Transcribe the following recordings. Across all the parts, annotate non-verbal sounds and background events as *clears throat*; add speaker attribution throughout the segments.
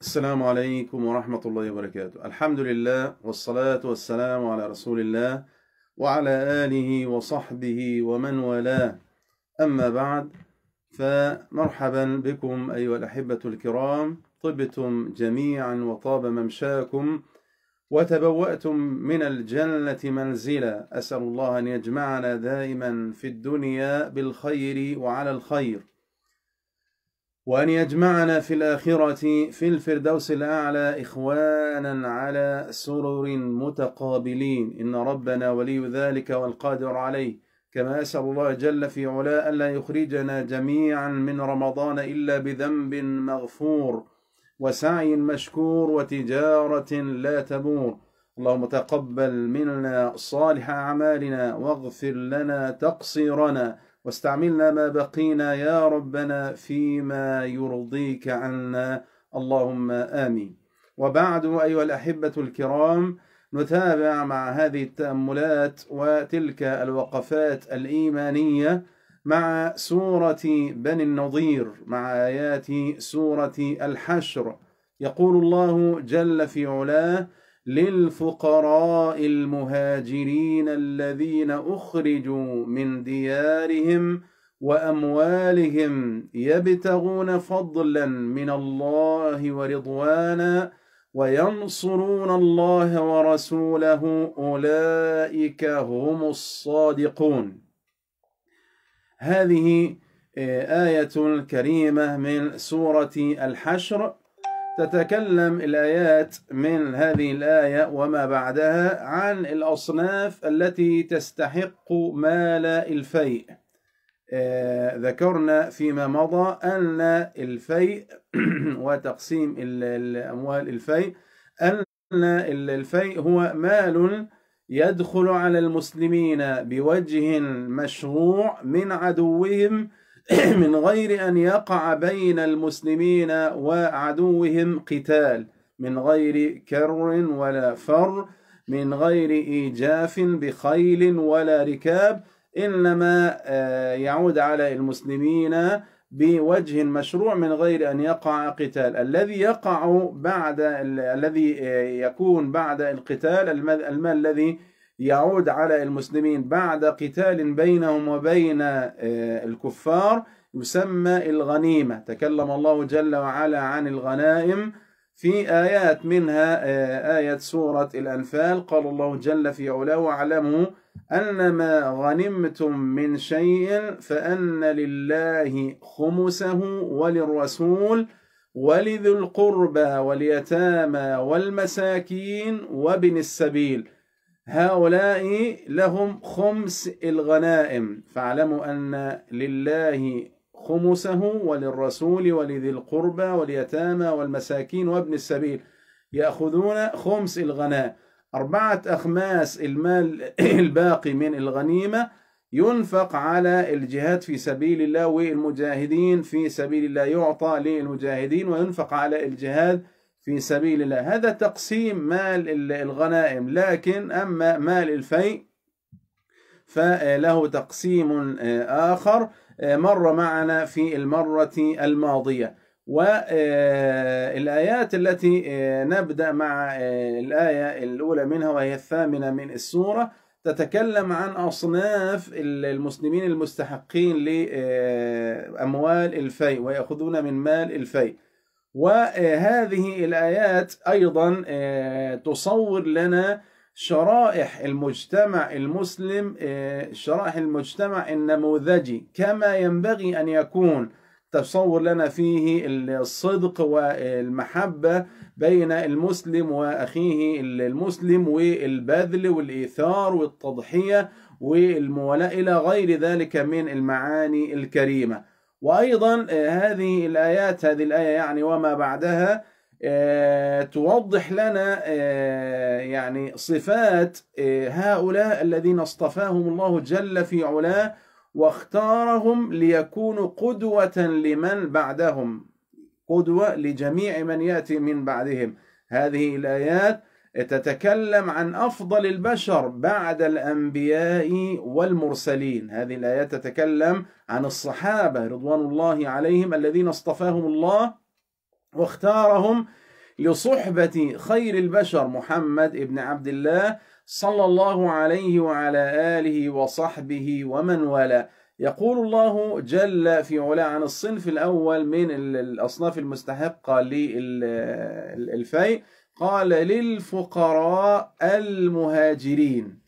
Speaker 1: السلام عليكم ورحمة الله وبركاته. الحمد لله والصلاة والسلام على رسول الله وعلى آله وصحبه ومن والاه. أما بعد فمرحبا بكم أيها الأحبة الكرام. طبتم جميعا وطاب ممشاكم وتبوأتم من الجنة منزلا. أسأل الله أن يجمعنا دائما في الدنيا بالخير وعلى الخير. وأن يجمعنا في الآخرة في الفردوس الأعلى إخوانا على سرر متقابلين. إن ربنا ولي ذلك والقادر عليه. كما أسأل الله جل في علاء ألا يخرجنا جميعا من رمضان إلا بذنب مغفور وسعي مشكور وتجارة لا تبور اللهم تقبل منا صالح أعمالنا واغفر لنا تقصيرنا. واستعملنا ما بقينا يا ربنا فيما يرضيك عنا. اللهم آمين. وبعد أيها الأحبة الكرام نتابع مع هذه التأملات وتلك الوقفات الإيمانية مع سورة بني النضير مع آيات سورة الحشر. يقول الله جل في علاه للفقراء المهاجرين الذين أخرجوا من ديارهم وأموالهم يبتغون فضلا من الله ورضوانا وينصرون الله ورسوله أولئك هم الصادقون. هذه آية كريمة من سورة الحشر. تتكلم الآيات من هذه الآية وما بعدها عن الأصناف التي تستحق مال الفيء. آه، ذكرنا فيما مضى أن الفيء *clears throat* وتقسيم الأموال الفيء أن الفيء هو مال يدخل على المسلمين بوجه مشروع من عدوهم *clears throat* من غير أن يقع بين المسلمين وعدوهم قتال من غير كر ولا فر من غير إيجاف بخيل ولا ركاب إنما آه، يعود على المسلمين بوجه مشروع من غير أن يقع قتال. الذي يقع بعد الذي آه، يكون بعد القتال المال الذي يعود على المسلمين بعد قتال بينهم وبين آه، الكفار يسمى الغنيمة. تكلم الله جل وعلا عن الغنائم في آيات منها آه، آية سورة الأنفال. قال الله جل في علاه واعلموا أن ما غنمتم من شيء فأن لله خمسه وللرسول ولذي القربى واليتامى والمساكين وابن السبيل. هؤلاء لهم خمس الغنائم. فاعلموا أن لله خمسه وللرسول ولذي القربى واليتامى والمساكين وابن السبيل يأخذون خمس الغناء أربعة أخماس المال *coughs* الباقي من الغنيمة ينفق على الجهاد في سبيل الله والمجاهدين في سبيل الله يعطى للمجاهدين وينفق على الجهاد في سبيل الله. هذا تقسيم مال الغنائم. لكن أما مال الفيء فله تقسيم آخر مر معنا في المرة الماضية. والآيات التي نبدأ مع الآية الأولى منها وهي الثامنة من السورة. تتكلم عن أصناف المسلمين المستحقين لأموال الفيء ويأخذون من مال الفيء. وهذه الآيات أيضا آه، تصور لنا شرائح المجتمع المسلم آه، شرائح المجتمع النموذجي. كما ينبغي أن يكون. تصور لنا فيه الصدق والمحبة بين المسلم وأخيه المسلم والبذل والإيثار والتضحية والموالاة إلى غير ذلك من المعاني الكريمة. وأيضا آه، هذه الآيات هذه الآية يعني وما بعدها آه، توضح لنا آه، يعني صفات هؤلاء الذين اصطفاهم الله جل في علاه واختارهم ليكونوا قدوة لمن بعدهم قدوة لجميع من يأتي من بعدهم. هذه الآيات تتكلم عن أفضل البشر بعد الأنبياء والمرسلين. هذه الآيات تتكلم عن الصحابة رضوان الله عليهم الذين اصطفاهم الله واختارهم لصحبة خير البشر محمد ابن عبد الله صلى الله عليه وعلى آله وصحبه ومن والاه. يقول الله جل في علا عن الصنف الأول من الأصناف المستحقة للفيء. قال للفقراء المهاجرين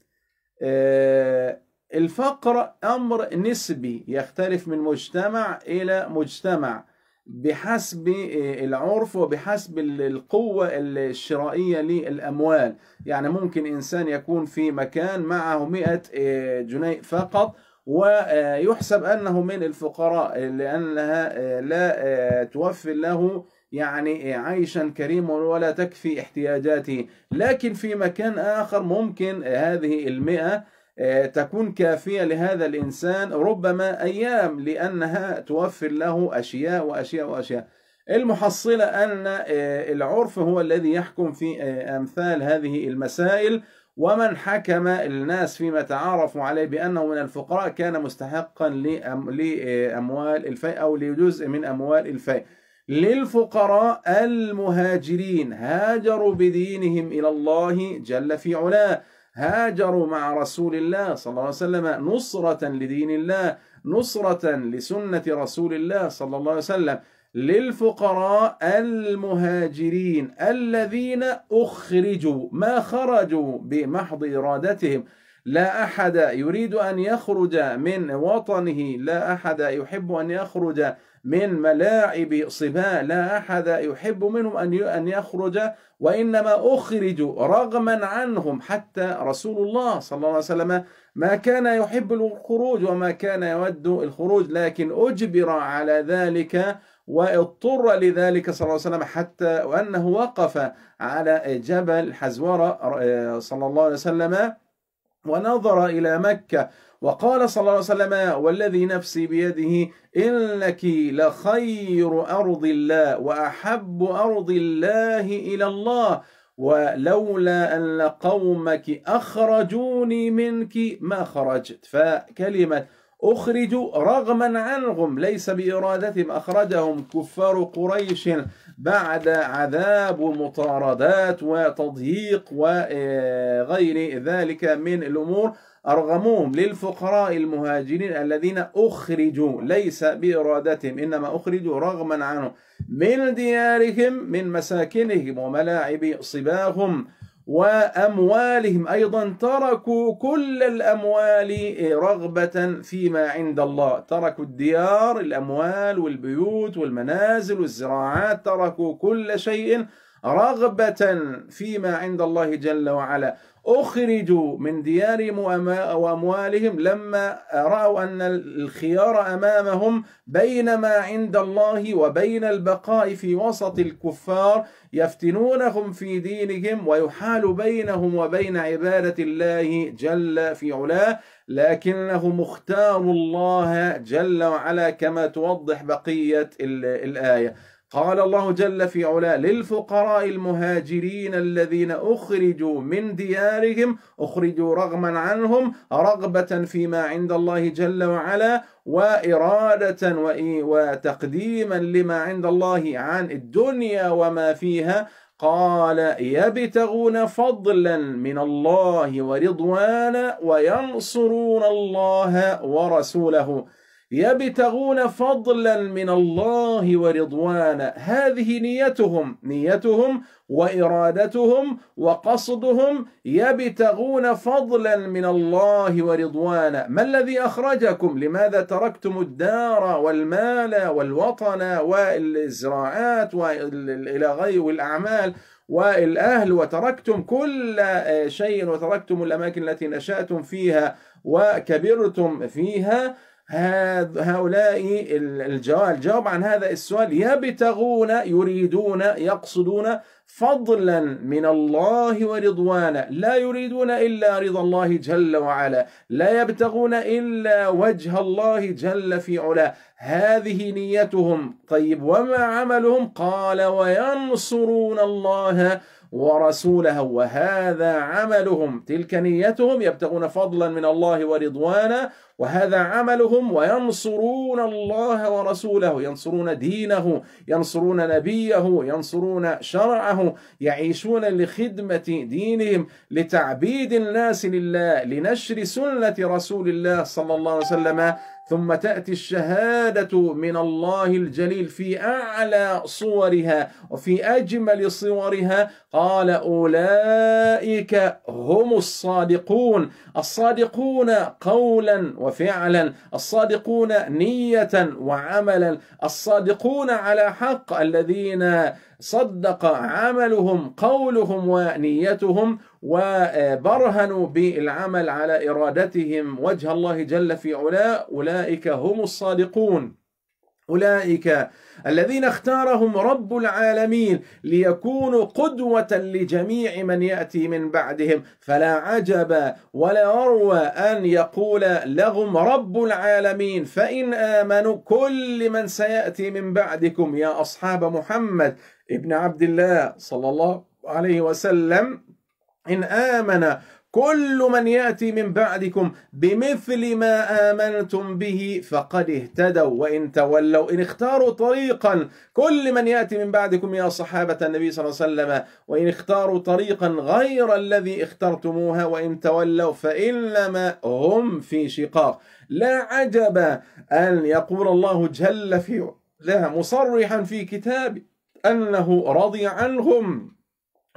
Speaker 1: آه، الفقر أمر نسبي يختلف من مجتمع إلى مجتمع بحسب العرف وبحسب القوة الشرائية للأموال. يعني ممكن إنسان يكون في مكان معه مئة آه، جنيه فقط ويحسب أنه من الفقراء لأنها آه، لا آه، توفر له يعني عيشا كريما ولا تكفي احتياجاته. لكن في مكان آخر ممكن هذه المئة آه، تكون كافية لهذا الإنسان ربما أيام لأنها توفر له أشياء وأشياء وأشياء. المحصلة أن العرف هو الذي يحكم في أمثال هذه المسائل. ومن حكم الناس فيما تعارفوا عليه بأنه من الفقراء كان مستحقا لأموال الفيء أو لجزء من أموال الفيء. للفقراء المهاجرين. هاجروا بدينهم إلى الله جل في علاه. هاجروا مع رسول الله صلى الله عليه وسلم نصرة لدين الله نصرة لسنة رسول الله صلى الله عليه وسلم. للفقراء المهاجرين الذين أخرجوا ما خرجوا بمحض إرادتهم. لا أحد يريد أن يخرج من وطنه لا أحد يحب أن يخرج من ملاعب صبا لا أحد يحب منهم أن يخرج وإنما أخرجوا رغما عنهم. حتى رسول الله صلى الله عليه وسلم ما كان يحب الخروج وما كان يود الخروج لكن أجبر على ذلك واضطر لذلك صلى الله عليه وسلم حتى وأنه وقف على جبل حزورة آه، صلى الله عليه وسلم ونظر إلى مكة. وقال صلى الله عليه وسلم والذي نفسي بيده إنك لخير أرض الله وأحب أرض الله إلى الله ولولا أن قومك أخرجوني منك ما خرجت. فكلمة أخرجوا رغما عنهم ليس بإرادتهم أخرجهم كفار قريش بعد عذاب ومطاردات وتضييق وغير ذلك من الأمور. أرغموهم للفقراء المهاجرين الذين أخرجوا ليس بإرادتهم إنما أخرجوا رغما عنهم من ديارهم من مساكنهم وملاعب صباهم وأموالهم. أيضا تركوا كل الأموال رغبة فيما عند الله. تركوا الديار الأموال والبيوت والمنازل والزراعات تركوا كل شيء رغبة فيما عند الله جل وعلا. أخرجوا من ديارهم وأموالهم لما رأوا أن الخيار أمامهم بين ما عند الله وبين البقاء في وسط الكفار يفتنونهم في دينهم ويحال بينهم وبين عبادة الله جل في علاه لكنهم اختاروا الله جل وعلا كما توضح بقية الآية. قال الله جل في علا للفقراء المهاجرين الذين أخرجوا من ديارهم أخرجوا رغما عنهم رغبة فيما عند الله جل وعلا وإرادة وتقديما لما عند الله عن الدنيا وما فيها. قال يبتغون فضلا من الله ورضوانا وينصرون الله ورسوله. يبتغون فضلا من الله ورضوانا. هذه نيتهم نيتهم وإرادتهم وقصدهم يبتغون فضلا من الله ورضوانا. ما الذي أخرجكم؟ لماذا تركتم الدار والمال والوطن والزراعات وإلى غير والأعمال والأهل؟ وتركتم كل شيء وتركتم الأماكن التي نشأتم فيها وكبرتم فيها. هؤلاء الجواب الجواب عن هذا السؤال يبتغون يريدون يقصدون فضلا من الله ورضوانا. لا يريدون إلا رضا الله جل وعلا. لا يبتغون إلا وجه الله جل في علا هذه نيتهم. طيب وما عملهم؟ قال وينصرون الله ورسوله. وهذا عملهم. تلك نيتهم. يبتغون فضلا من الله ورضوانا. وهذا عملهم وينصرون الله ورسوله ينصرون دينه ينصرون نبيه ينصرون شرعه يعيشون لخدمة دينهم لتعبيد الناس لله لنشر سنة رسول الله صلى الله عليه وسلم. ثم تأتي الشهادة من الله الجليل في أعلى صورها وفي أجمل صورها. قال أولئك هم الصادقون. الصادقون قولا وفعلا الصادقون نية وعملا الصادقون على حق الذين صدق عملهم قولهم ونيتهم وبرهنوا بالعمل على إرادتهم. وجه الله جل في علا أولئك هم الصادقون. أولئك الذين اختارهم رب العالمين ليكونوا قدوة لجميع من يأتي من بعدهم. فلا عجب ولا أروى أن يقول لهم رب العالمين فإن آمنوا كل من سيأتي من بعدكم. يا أصحاب محمد ابن عبد الله صلى الله عليه وسلم إن آمن كل من يأتي من بعدكم بمثل ما آمنتم به فقد اهتدوا وإن تولوا. إن اختاروا طريقا كل من يأتي من بعدكم يا صحابة النبي صلى الله عليه وسلم وإن اختاروا طريقا غير الذي اخترتموها وإن تولوا فإنما هم في شقاق. لا عجب أن يقول الله جل في لا مصرحا في كتابه أنه رضي عنهم.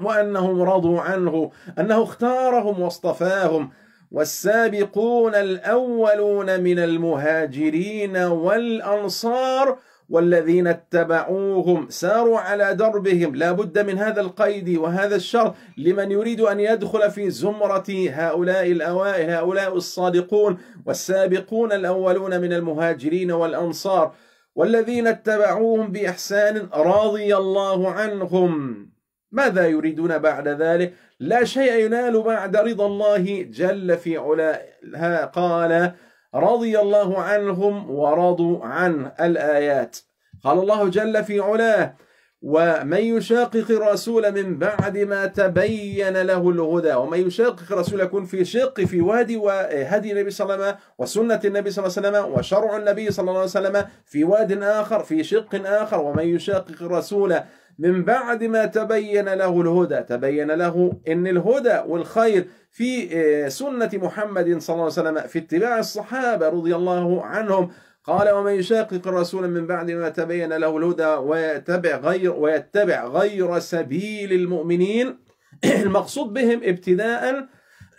Speaker 1: وأنهم رضوا عنه أنه اختارهم واصطفاهم والسابقون الأولون من المهاجرين والأنصار والذين اتبعوهم ساروا على دربهم. لا بد من هذا القيد وهذا الشر لمن يريد أن يدخل في زمرة هؤلاء الأوائل هؤلاء الصادقون والسابقون الأولون من المهاجرين والأنصار والذين اتبعوهم بإحسان رضي الله عنهم. ماذا يريدون بعد ذلك؟ لا شيء ينال بعد رضا الله جل في علا قال رضي الله عنهم ورضوا عن الآيات. قال الله جل في علاه ومن يشاقق الرسول من بعد ما تبين له الهدى ومن يشاقق الرسول يكون في شق في وادي وهدي النبي صلى الله عليه وسلم وسنة النبي صلى الله عليه وسلم وشرع النبي صلى الله عليه وسلم في واد آخر في شق آخر ومن يشاقق الرسول من بعد ما تبين له الهدى تبين له إن الهدى والخير في آه، سنة محمد صلى الله عليه وسلم في اتباع الصحابة رضي الله عنهم. قال ومن يشاقق الرسول من بعد ما تبين له الهدى ويتبع غير ويتبع غير سبيل المؤمنين *clears throat* المقصود بهم ابتداء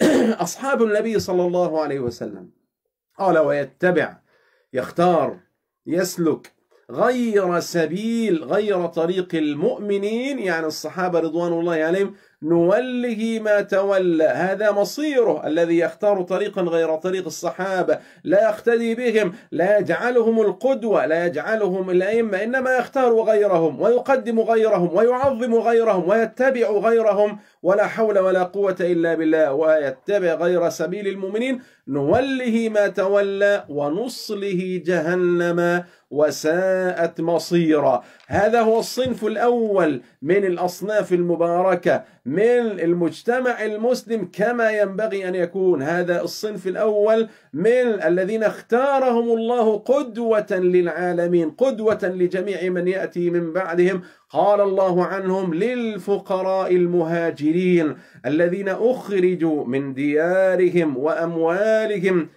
Speaker 1: *clears throat* أصحاب النبي صلى الله عليه وسلم. قال ويتبع يختار يسلك غير سبيل غير طريق المؤمنين يعني الصحابة رضوان الله عليهم نوله ما تولى. هذا مصيره الذي يختار طريقا غير طريق الصحابة. لا يقتدي بهم لا يجعلهم القدوة لا يجعلهم الأئمة إنما يختار غيرهم ويقدم غيرهم ويعظم غيرهم ويتبع غيرهم ولا حول ولا قوة إلا بالله. ويتبع غير سبيل المؤمنين نوله ما تولى ونصله جهنم وساءت مصيرا. هذا هو الصنف الأول من الأصناف المباركة من المجتمع المسلم كما ينبغي أن يكون. هذا الصنف الأول من الذين اختارهم الله قدوة للعالمين قدوة لجميع من يأتي من بعدهم قال الله عنهم للفقراء المهاجرين الذين أخرجوا من ديارهم وأموالهم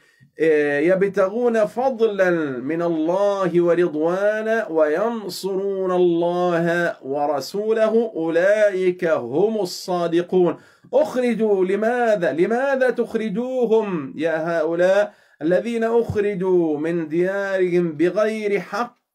Speaker 1: يبتغون فضلا من الله ورضوانا وينصرون الله ورسوله. أولئك هم الصادقون. أخرجوا لماذا؟ لماذا تخرجوهم يا هؤلاء الذين أخرجوا من ديارهم بغير حق؟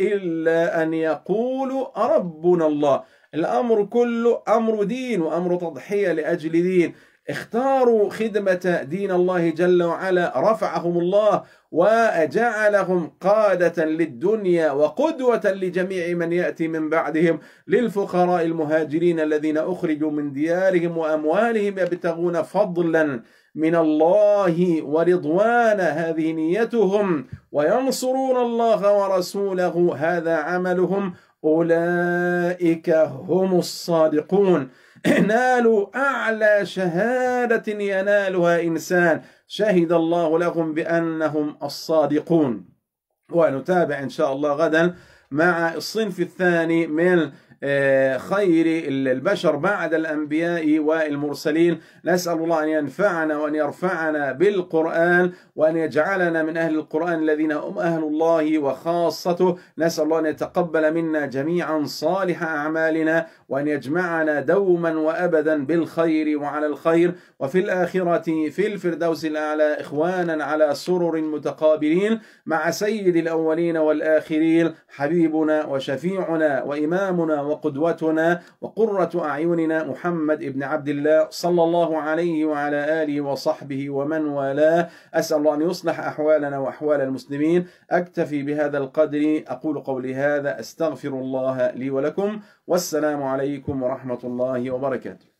Speaker 1: إلا أن يقولوا ربنا الله. الأمر كله أمر دين وأمر تضحية لأجل دين. اختاروا خدمة دين الله جل وعلا رفعهم الله وجعلهم قادة للدنيا وقدوة لجميع من يأتي من بعدهم للفقراء المهاجرين الذين أخرجوا من ديارهم وأموالهم يبتغون فضلا من الله ورضوان. هذه نيتهم وينصرون الله ورسوله هذا عملهم. أولئك هم الصادقون. نالوا أعلى شهادة ينالها إنسان. شهد الله لهم بأنهم الصادقون. ونتابع إن شاء الله غدا مع الصنف الثاني من خير البشر بعد الأنبياء والمرسلين. نسأل الله أن ينفعنا وأن يرفعنا بالقرآن وأن يجعلنا من أهل القرآن الذين هم أهل الله وخاصته. نسأل الله أن يتقبل منا جميعا صالح أعمالنا وأن يجمعنا دوما وأبدا بالخير وعلى الخير. وفي الآخرة في الفردوس الأعلى إخوانا على سرر متقابلين مع سيد الأولين والآخرين حبيبنا وشفيعنا وإمامنا وقدوتنا وقرة أعيننا محمد بن عبد الله صلى الله عليه وعلى آله وصحبه ومن والاه. أسأل الله أن يصلح أحوالنا وأحوال المسلمين. أكتفي بهذا القدر. أقول قولي هذا. أستغفر الله لي ولكم. والسلام عليكم ورحمة الله وبركاته.